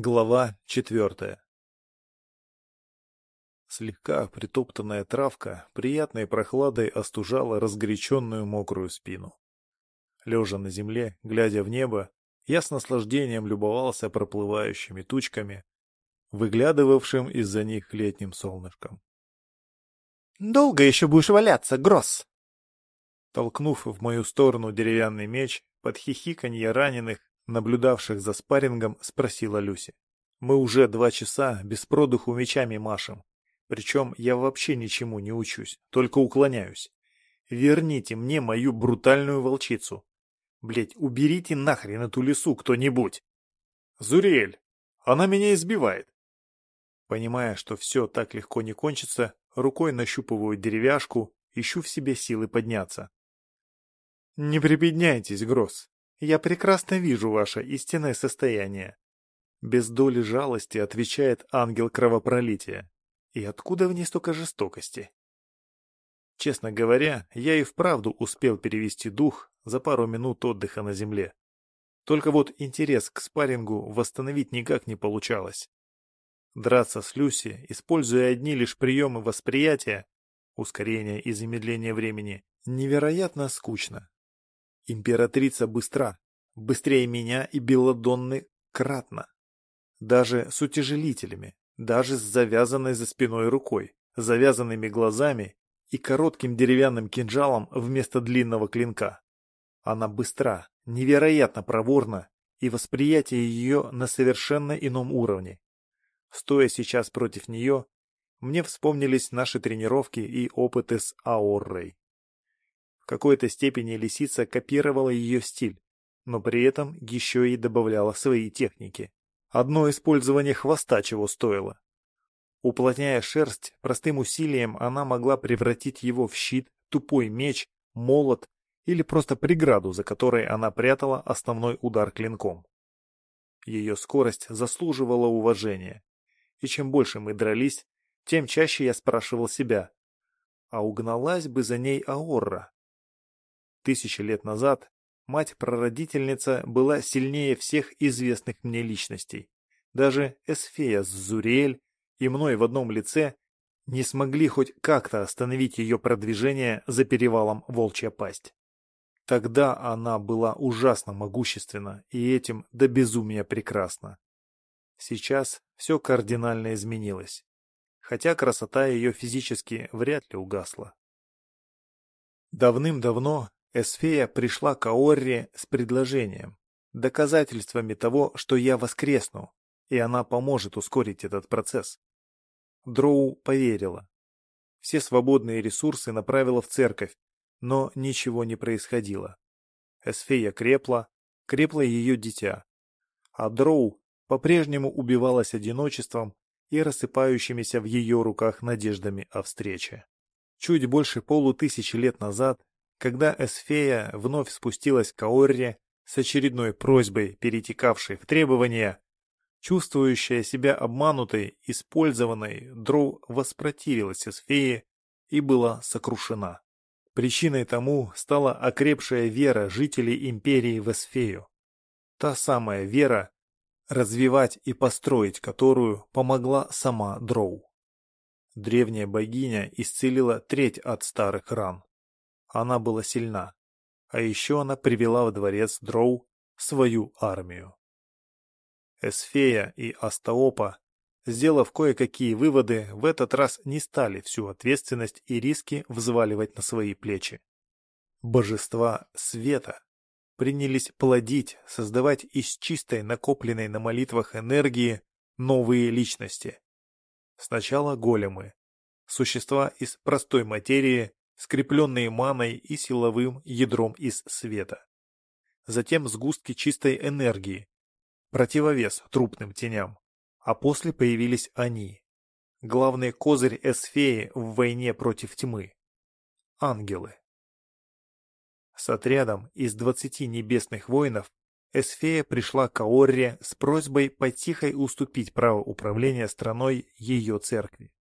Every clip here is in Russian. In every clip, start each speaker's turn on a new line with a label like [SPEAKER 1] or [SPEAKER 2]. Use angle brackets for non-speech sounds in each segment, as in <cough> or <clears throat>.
[SPEAKER 1] Глава четвертая Слегка притоптанная травка приятной прохладой остужала разгоряченную мокрую спину. Лежа на земле, глядя в небо, я с наслаждением любовался проплывающими тучками, выглядывавшим из-за них летним солнышком.
[SPEAKER 2] «Долго еще будешь валяться, Гросс?»
[SPEAKER 1] Толкнув в мою сторону деревянный меч, под хихиканье раненых, наблюдавших за спаррингом, спросила Люси. «Мы уже два часа без продуху мечами машем. Причем я вообще ничему не учусь, только уклоняюсь. Верните мне мою брутальную волчицу. Блять, уберите нахрен эту лесу кто-нибудь. Зурель, она меня избивает. Понимая, что все так легко не кончится, рукой нащупываю деревяшку, ищу в себе силы подняться. Не прибедняйтесь, Гросс. Я прекрасно вижу ваше истинное состояние. Без доли жалости отвечает ангел кровопролития. И откуда в ней столько жестокости? Честно говоря, я и вправду успел перевести дух за пару минут отдыха на земле. Только вот интерес к спаррингу восстановить никак не получалось. Драться с Люси, используя одни лишь приемы восприятия, ускорения и замедления времени, невероятно скучно. Императрица быстра, быстрее меня и Белладонны кратно. Даже с утяжелителями, даже с завязанной за спиной рукой, завязанными глазами и коротким деревянным кинжалом вместо длинного клинка. Она быстра, невероятно проворна, и восприятие ее на совершенно ином уровне. Стоя сейчас против нее, мне вспомнились наши тренировки и опыты с Аоррой какой-то степени лисица копировала ее стиль, но при этом еще и добавляла свои техники. Одно использование хвоста чего стоило. Уплотняя шерсть, простым усилием она могла превратить его в щит, тупой меч, молот или просто преграду, за которой она прятала основной удар клинком. Ее скорость заслуживала уважения. И чем больше мы дрались, тем чаще я спрашивал себя, а угналась бы за ней Аорра? Тысячи лет назад мать-прародительница была сильнее всех известных мне личностей. Даже Эсфея Зурель и мной в одном лице не смогли хоть как-то остановить ее продвижение за перевалом Волчья Пасть. Тогда она была ужасно могущественна и этим до безумия прекрасна. Сейчас все кардинально изменилось, хотя красота ее физически вряд ли угасла. Давным-давно Эсфея пришла к Аорре с предложением, доказательствами того, что я воскресну, и она поможет ускорить этот процесс. Дроу поверила. Все свободные ресурсы направила в церковь, но ничего не происходило. Эсфея крепла, крепло ее дитя. А Дроу по-прежнему убивалась одиночеством и рассыпающимися в ее руках надеждами о встрече. Чуть больше полутысячи лет назад когда Эсфея вновь спустилась к Аорре с очередной просьбой, перетекавшей в требования, чувствующая себя обманутой, использованной, Дроу воспротивилась Эсфее и была сокрушена. Причиной тому стала окрепшая вера жителей империи в Эсфею. Та самая вера, развивать и построить которую помогла сама Дроу. Древняя богиня исцелила треть от старых ран. Она была сильна. А еще она привела во дворец Дроу свою армию. Эсфея и Астаопа, сделав кое-какие выводы, в этот раз не стали всю ответственность и риски взваливать на свои плечи. Божества света принялись плодить, создавать из чистой накопленной на молитвах энергии новые личности. Сначала големы, существа из простой материи, скрепленные маной и силовым ядром из света. Затем сгустки чистой энергии, противовес трупным теням. А после появились они. Главный козырь Эсфеи в войне против тьмы. Ангелы. С отрядом из двадцати небесных воинов Эсфея пришла к Аорре с просьбой потихой уступить право управления страной ее церкви.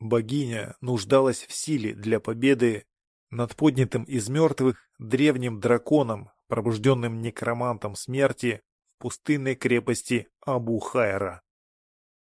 [SPEAKER 1] Богиня нуждалась в силе для победы над поднятым из мертвых древним драконом, пробужденным некромантом смерти в пустынной крепости Абу-Хайра.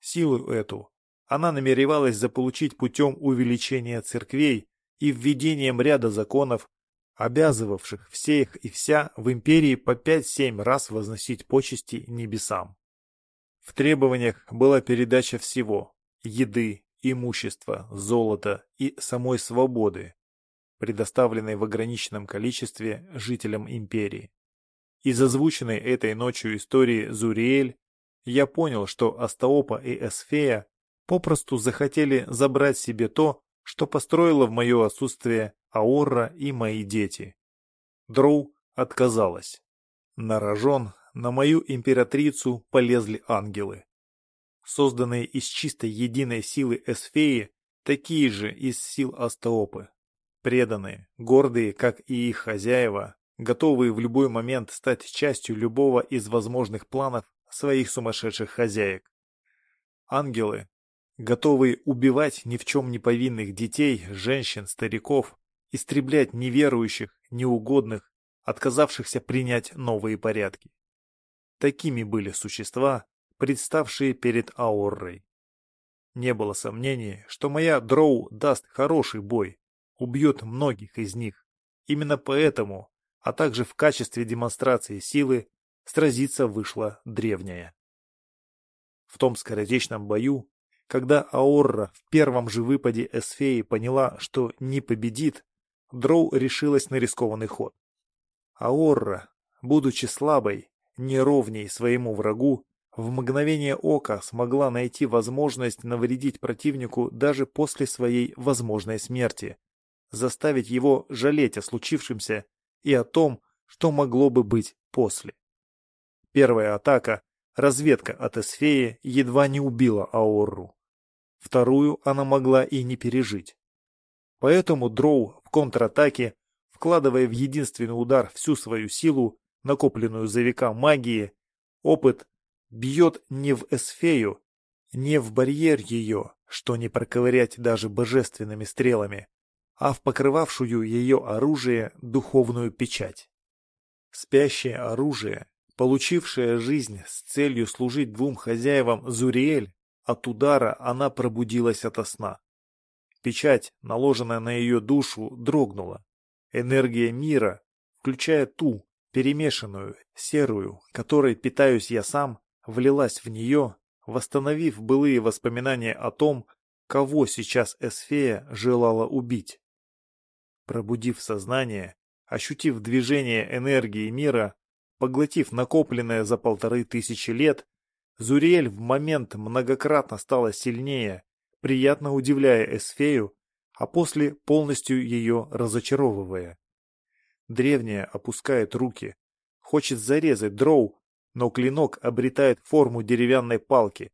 [SPEAKER 1] Силу эту она намеревалась заполучить путем увеличения церквей и введением ряда законов, обязывавших всех и вся в империи по 5-7 раз возносить почести небесам. В требованиях была передача всего – еды, имущества, золота и самой свободы, предоставленной в ограниченном количестве жителям империи. Из озвученной этой ночью истории Зуриэль я понял, что Астаопа и Эсфея попросту захотели забрать себе то, что построила в мое отсутствие Аорра и мои дети. Дроу отказалась. На рожон на мою императрицу полезли ангелы. Созданные из чистой единой силы Эсфеи, такие же из сил Астаопы. Преданные, гордые, как и их хозяева, готовые в любой момент стать частью любого из возможных планов своих сумасшедших хозяек. Ангелы, готовые убивать ни в чем не повинных детей, женщин, стариков, истреблять неверующих, неугодных, отказавшихся принять новые порядки. Такими были существа, представшие перед Аоррой. Не было сомнений, что моя дроу даст хороший бой, убьет многих из них. Именно поэтому, а также в качестве демонстрации силы, сразиться вышла древняя. В том скоротечном бою, когда Аорра в первом же выпаде Эсфеи поняла, что не победит, Дроу решилась на рискованный ход. Аорра, будучи слабой, неровней своему врагу, в мгновение ока смогла найти возможность навредить противнику даже после своей возможной смерти, заставить его жалеть о случившемся и о том, что могло бы быть после. Первая атака, разведка от Эсфеи, едва не убила Аорру. Вторую она могла и не пережить. Поэтому Дроу в контратаке, вкладывая в единственный удар всю свою силу, накопленную за века магии, опыт, бьет не в Эсфею, не в барьер ее, что не проковырять даже божественными стрелами, а в покрывавшую ее оружие духовную печать. Спящее оружие, получившее жизнь с целью служить двум хозяевам Зуриэль, от удара она пробудилась ото сна. Печать, наложенная на ее душу, дрогнула. Энергия мира, включая ту, перемешанную, серую, которой питаюсь я сам, влилась в нее, восстановив былые воспоминания о том, кого сейчас Эсфея желала убить. Пробудив сознание, ощутив движение энергии мира, поглотив накопленное за полторы тысячи лет, Зуриэль в момент многократно стала сильнее, приятно удивляя Эсфею, а после полностью ее разочаровывая. Древняя опускает руки, хочет зарезать дроу, но клинок обретает форму деревянной палки,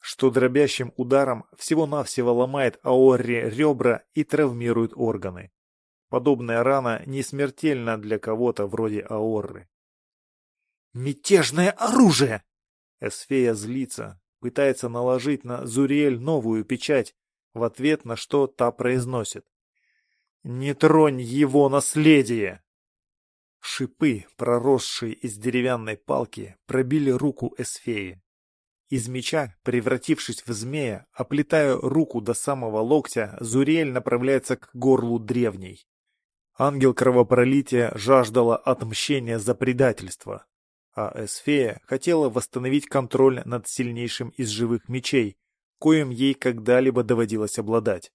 [SPEAKER 1] что дробящим ударом всего-навсего ломает Аорре ребра и травмирует органы. Подобная рана не смертельна для кого-то вроде Аорры. «Мятежное оружие!» Эсфея злится, пытается наложить на Зуриэль новую печать, в ответ на что та произносит. «Не тронь его наследие!» Шипы, проросшие из деревянной палки, пробили руку Эсфеи. Из меча, превратившись в змея, оплетая руку до самого локтя, Зуриэль направляется к горлу древней. Ангел кровопролития жаждала отмщения за предательство, а Эсфея хотела восстановить контроль над сильнейшим из живых мечей, коим ей когда-либо доводилось обладать.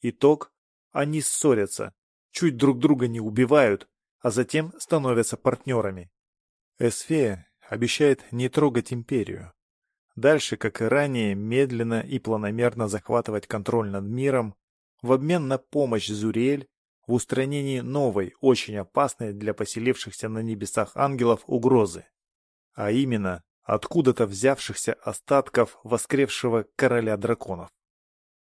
[SPEAKER 1] Итог – они ссорятся, чуть друг друга не убивают, а затем становятся партнерами. Эсфея обещает не трогать империю. Дальше, как и ранее, медленно и планомерно захватывать контроль над миром в обмен на помощь Зуриэль в устранении новой, очень опасной для поселившихся на небесах ангелов угрозы, а именно откуда-то взявшихся остатков воскресшего короля драконов.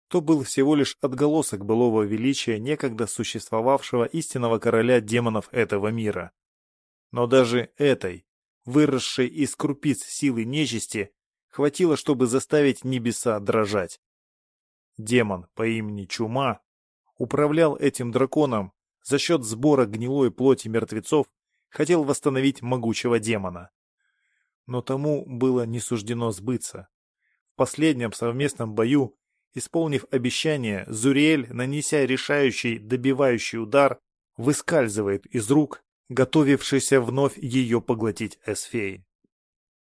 [SPEAKER 1] То был всего лишь отголосок былого величия некогда существовавшего истинного короля демонов этого мира. Но даже этой, выросшей из крупиц силы нечисти, хватило, чтобы заставить небеса дрожать. Демон по имени Чума управлял этим драконом, за счет сбора гнилой плоти мертвецов хотел восстановить могучего демона. но тому было не суждено сбыться. В последнем совместном бою, исполнив обещание, Зуриэль, нанеся решающий, добивающий удар, выскальзывает из рук, готовившийся вновь ее поглотить Эсфей.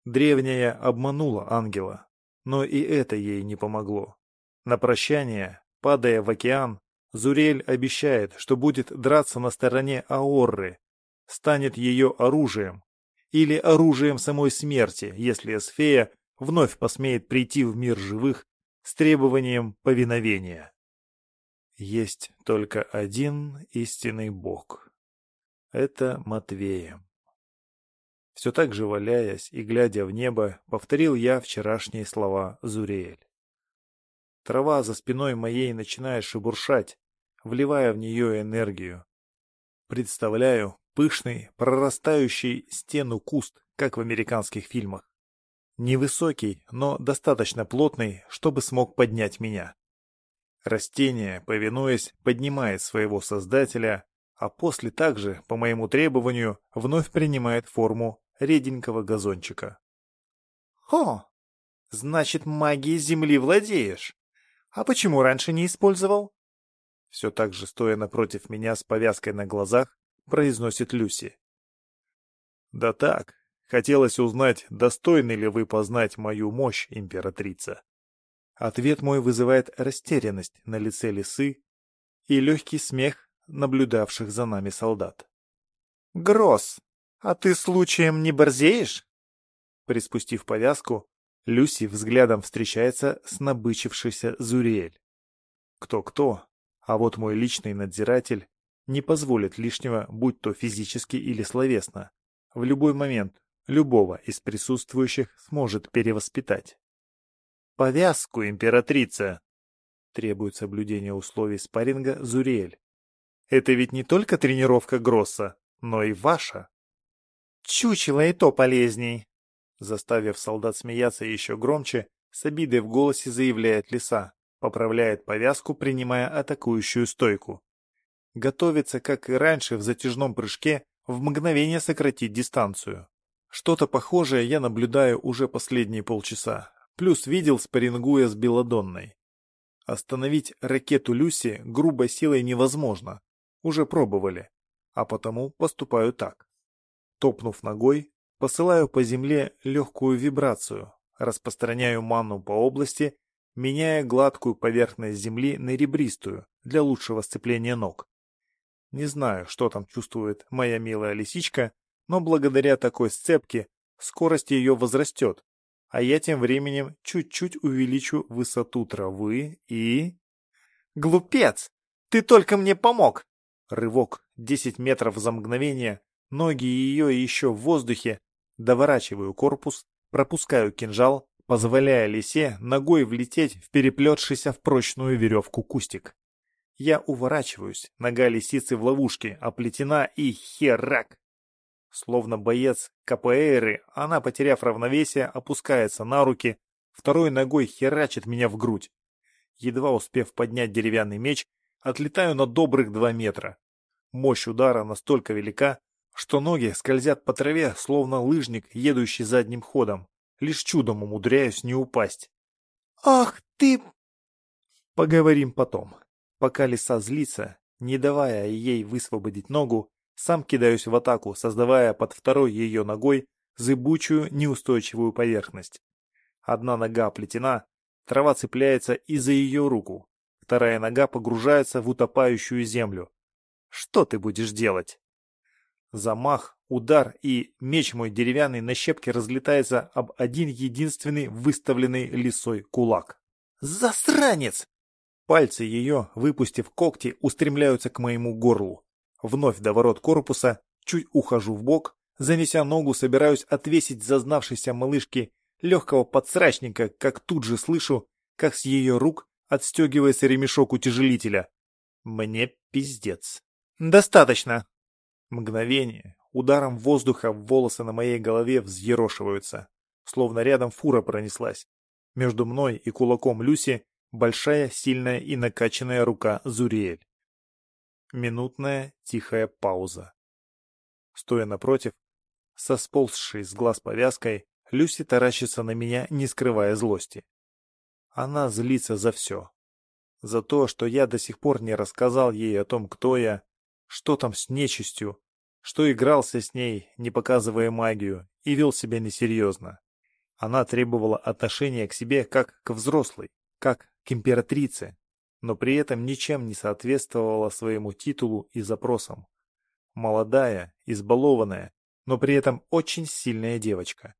[SPEAKER 1] Древняя обманула ангела, но и это ей не помогло. На прощание, падая в океан, Зурель обещает, что будет драться на стороне Аорры, станет ее оружием, или оружием самой смерти, если Эсфея вновь посмеет прийти в мир живых с требованием повиновения. Есть только один истинный Бог. Это Матвеем. Все так же валяясь и глядя в небо, повторил я вчерашние слова Зуриэль. Трава за спиной моей начинает шебуршать, вливая в нее энергию. Представляю пышный, прорастающий стену куст, как в американских фильмах. Невысокий, но достаточно плотный, чтобы смог поднять меня. Растение, повинуясь, поднимает своего создателя, а после также, по моему требованию, вновь принимает форму реденького газончика.
[SPEAKER 2] «Хо! Значит, магией земли владеешь. А почему раньше не использовал?»
[SPEAKER 1] Все так же, стоя напротив меня с повязкой на глазах, произносит Люси. «Да так, хотелось узнать, достойны ли вы познать мою мощь, императрица». Ответ мой вызывает растерянность на лице лисы и легкий смех наблюдавших за нами солдат.
[SPEAKER 2] «Гросс, «А ты случаем не борзеешь?»
[SPEAKER 1] Приспустив повязку, Люси взглядом встречается с набычившейся Зуриэль. Кто-кто, а вот мой личный надзиратель не позволит лишнего, будь то физически или словесно. В любой момент любого из присутствующих сможет перевоспитать. «Повязку, императрица!» требует соблюдения условий спарринга Зуриэль. «Это ведь не только тренировка Гросса, но и ваша!»
[SPEAKER 2] Чучело и то полезней.
[SPEAKER 1] Заставив солдат смеяться еще громче, с обидой в голосе заявляет лиса, поправляет повязку, принимая атакующую стойку. Готовится, как и раньше в затяжном прыжке, в мгновение сократить дистанцию. Что-то похожее я наблюдаю уже последние полчаса, плюс видел спаррингуя с Беладонной. Остановить ракету Люси грубой силой невозможно, уже пробовали, а потому поступаю так. Топнув ногой, посылаю по земле легкую вибрацию, распространяю ману по области, меняя гладкую поверхность земли на ребристую для лучшего сцепления ног. Не знаю, что там чувствует моя милая лисичка, но благодаря такой сцепке скорость ее возрастет, а я тем временем чуть-чуть увеличу высоту травы и...
[SPEAKER 2] «Глупец! Ты только мне помог!»
[SPEAKER 1] Рывок 10 метров за мгновение, Ноги ее еще в воздухе. Доворачиваю корпус, пропускаю кинжал, позволяя лисе ногой влететь в переплетшийся в прочную веревку кустик. Я уворачиваюсь, нога лисицы в ловушке, оплетена и херак. Словно боец КПРы, она, потеряв равновесие, опускается на руки, второй ногой херачит меня в грудь. Едва успев поднять деревянный меч, отлетаю на добрых два метра. Мощь удара настолько велика, что ноги скользят по траве, словно лыжник, едущий задним ходом. Лишь чудом умудряюсь не упасть.
[SPEAKER 2] «Ах ты...»
[SPEAKER 1] Поговорим потом. Пока лиса злится, не давая ей высвободить ногу, сам кидаюсь в атаку, создавая под второй ее ногой зыбучую, неустойчивую поверхность. Одна нога оплетена, трава цепляется и за ее руку. Вторая нога погружается в утопающую землю. Что ты будешь делать? Замах, удар и меч мой деревянный на щепке разлетается об один единственный выставленный лисой кулак.
[SPEAKER 2] «Засранец!»
[SPEAKER 1] Пальцы ее, выпустив когти, устремляются к моему горлу. Вновь до ворот корпуса, чуть ухожу в бок, занеся ногу, собираюсь отвесить зазнавшейся малышке легкого подсрачника, как тут же слышу, как с ее рук отстегивается ремешок утяжелителя. Мне пиздец.
[SPEAKER 2] «Достаточно!»
[SPEAKER 1] Мгновение, ударом воздуха волосы на моей голове взъерошиваются, словно рядом фура пронеслась. Между мной и кулаком Люси большая, сильная и накачанная рука Зуриэль. Минутная тихая пауза. Стоя напротив, со сползшей с глаз повязкой, Люси таращится на меня, не скрывая злости. Она злится за все. За то, что я до сих пор не рассказал ей о том, кто я, что там с нечистью, что игрался с ней, не показывая магию, и вел себя несерьезно. Она требовала отношения к себе как к взрослой, как к императрице, но при этом ничем не соответствовала своему титулу и запросам. Молодая, избалованная, но при этом очень сильная девочка.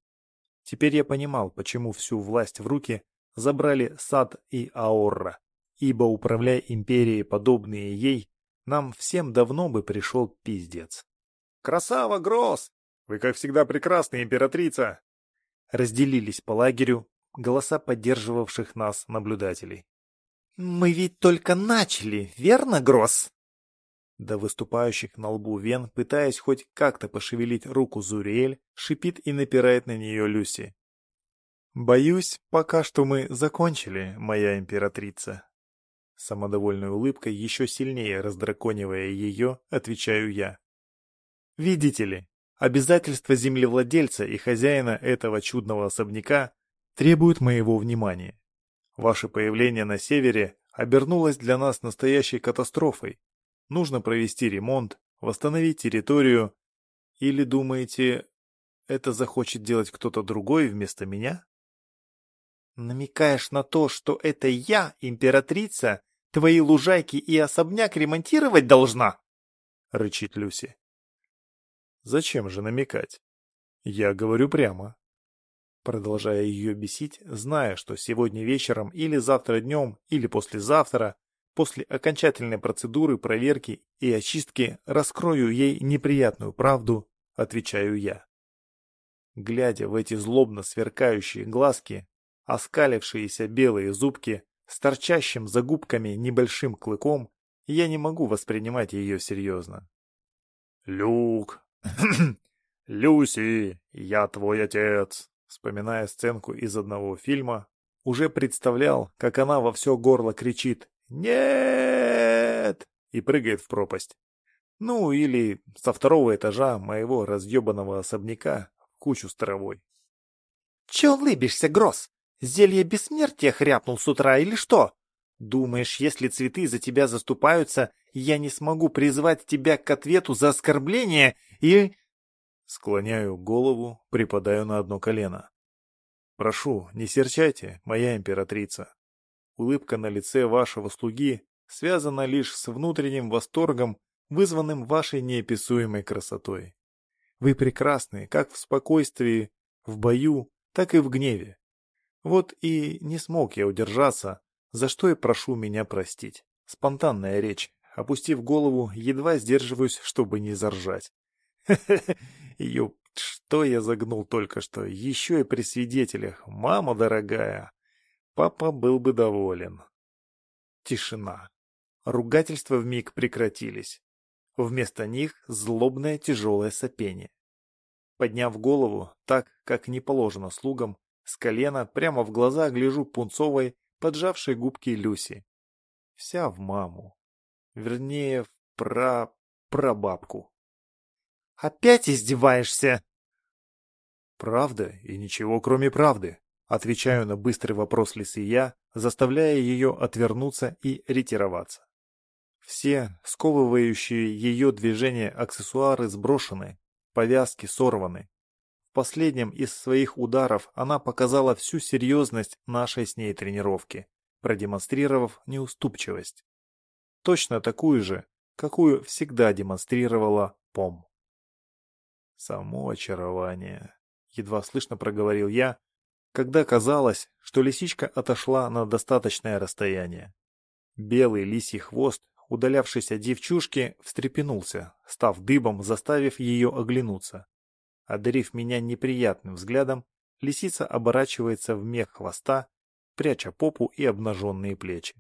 [SPEAKER 1] Теперь я понимал, почему всю власть в руки забрали Сад и Аорра, ибо, управляя империей, подобные ей, нам всем давно бы пришел пиздец.
[SPEAKER 2] «Красава, Гросс! Вы, как всегда, прекрасная императрица!»
[SPEAKER 1] Разделились по лагерю голоса поддерживавших нас наблюдателей.
[SPEAKER 2] «Мы ведь только начали, верно, Гросс?»
[SPEAKER 1] До выступающих на лбу вен, пытаясь хоть как-то пошевелить руку Зуриэль, шипит и напирает на нее Люси. «Боюсь, пока что мы закончили, моя императрица». Самодовольной улыбкой, еще сильнее раздраконивая ее, отвечаю я. «Видите ли, обязательства землевладельца и хозяина этого чудного особняка требуют моего внимания. Ваше появление на севере обернулось для нас настоящей катастрофой. Нужно провести ремонт, восстановить территорию. Или думаете, это захочет делать кто-то другой вместо меня?
[SPEAKER 2] Намекаешь на то, что это я, императрица, твои лужайки и особняк ремонтировать должна?
[SPEAKER 1] Рычит Люси. Зачем же намекать? Я говорю прямо продолжая ее бесить, зная, что сегодня вечером или завтра днем, или послезавтра, после окончательной процедуры проверки и очистки, раскрою ей неприятную правду, отвечаю я. Глядя в эти злобно сверкающие глазки, оскалившиеся белые зубки с торчащим за губками небольшим клыком, я не могу воспринимать ее серьезно.
[SPEAKER 2] «Люк! <clears throat> Люси, я твой отец!»
[SPEAKER 1] Вспоминая сценку из одного фильма, уже представлял, как она во все горло кричит «Нет!» и прыгает в пропасть. Ну, или со второго этажа моего разъебанного особняка в кучу старовой.
[SPEAKER 2] «Че улыбишься, Гросс? Зелье бессмертия хряпнул с утра или что? Думаешь, если цветы за тебя заступаются, я не смогу призвать тебя к ответу за оскорбление и...»
[SPEAKER 1] Склоняю голову, припадаю на одно колено. Прошу, не серчайте, моя императрица. Улыбка на лице вашего слуги связана лишь с внутренним восторгом, вызванным вашей неописуемой красотой. Вы прекрасны как в спокойствии, в бою, так и в гневе. Вот и не смог я удержаться, за что и прошу меня простить. Спонтанная речь. Опустив голову, едва сдерживаюсь, чтобы не заржать. <laughs> Ёп, что я загнул только что, еще и при свидетелях, мама дорогая. Папа был бы доволен. Тишина. Ругательства вмиг прекратились. Вместо них злобное тяжелое сопение. Подняв голову, так, как не положено слугам, с колена прямо в глаза гляжу пунцовой, поджавшей губки Люси. Вся в маму. Вернее, в пра... прабабку.
[SPEAKER 2] Опять издеваешься?»
[SPEAKER 1] «Правда и ничего кроме правды», — отвечаю на быстрый вопрос Лисы я, заставляя ее отвернуться и ретироваться. Все сковывающие ее движения аксессуары сброшены, повязки сорваны. В последнем из своих ударов она показала всю серьезность нашей с ней тренировки, продемонстрировав неуступчивость. Точно такую же, какую всегда демонстрировала Пом. Само очарование. Едва слышно проговорил я, когда казалось, что лисичка отошла на достаточное расстояние. Белый лисий хвост, удалявшийся девчушки, встрепенулся, став дыбом, заставив ее оглянуться. Одарив меня неприятным взглядом, лисица оборачивается в мех хвоста, пряча попу и обнаженные плечи.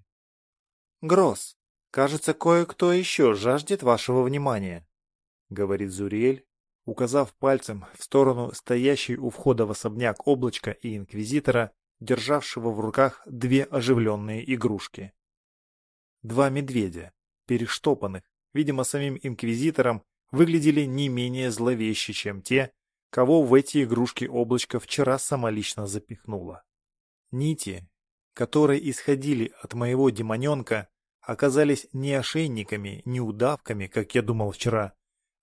[SPEAKER 2] «Гросс, кажется, кое-кто еще жаждет вашего внимания», — говорит Зуриэль, указав пальцем в сторону стоящей у входа в особняк облачка и инквизитора, державшего в руках две оживленные игрушки. Два медведя, перештопанных, видимо, самим инквизитором, выглядели не менее зловеще, чем те,
[SPEAKER 1] кого в эти игрушки облачко вчера самолично запихнуло. Нити, которые исходили от моего демоненка, оказались не ошейниками, не удавками, как я думал вчера,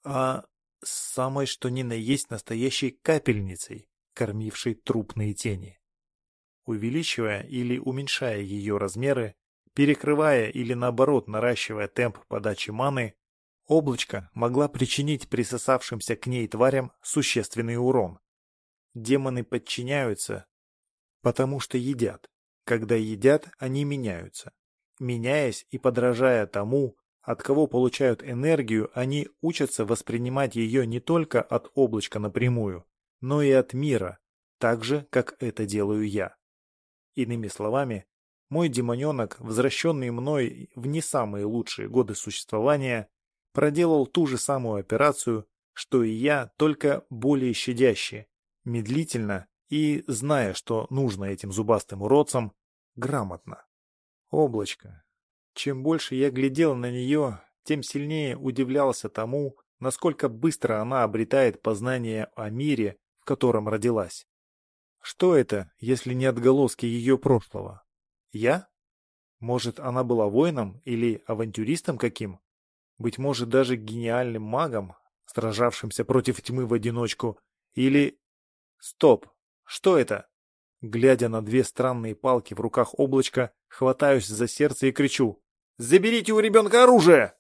[SPEAKER 1] а самой что ни на есть настоящей капельницей, кормившей трупные тени. Увеличивая или уменьшая ее размеры, перекрывая или наоборот наращивая темп подачи маны, облачко могла причинить присосавшимся к ней тварям существенный урон. Демоны подчиняются, потому что едят. Когда едят, они меняются. Меняясь и подражая тому, от кого получают энергию, они учатся воспринимать ее не только от облачка напрямую, но и от мира, так же, как это делаю я. Иными словами, мой демоненок, возвращенный мной в не самые лучшие годы существования, проделал ту же самую операцию, что и я, только более щадяще, медлительно и, зная, что нужно этим зубастым уродцам, грамотно. Облачко. Чем больше я глядел на нее, тем сильнее удивлялся тому, насколько быстро она обретает познание о мире, в котором родилась. Что это, если не отголоски ее прошлого? Я? Может, она была воином или авантюристом каким? Быть может, даже гениальным магом, сражавшимся против тьмы в одиночку? Или... Стоп! Что это? Глядя на две странные палки в руках облачка, хватаюсь за сердце и кричу. «Заберите у ребенка оружие!»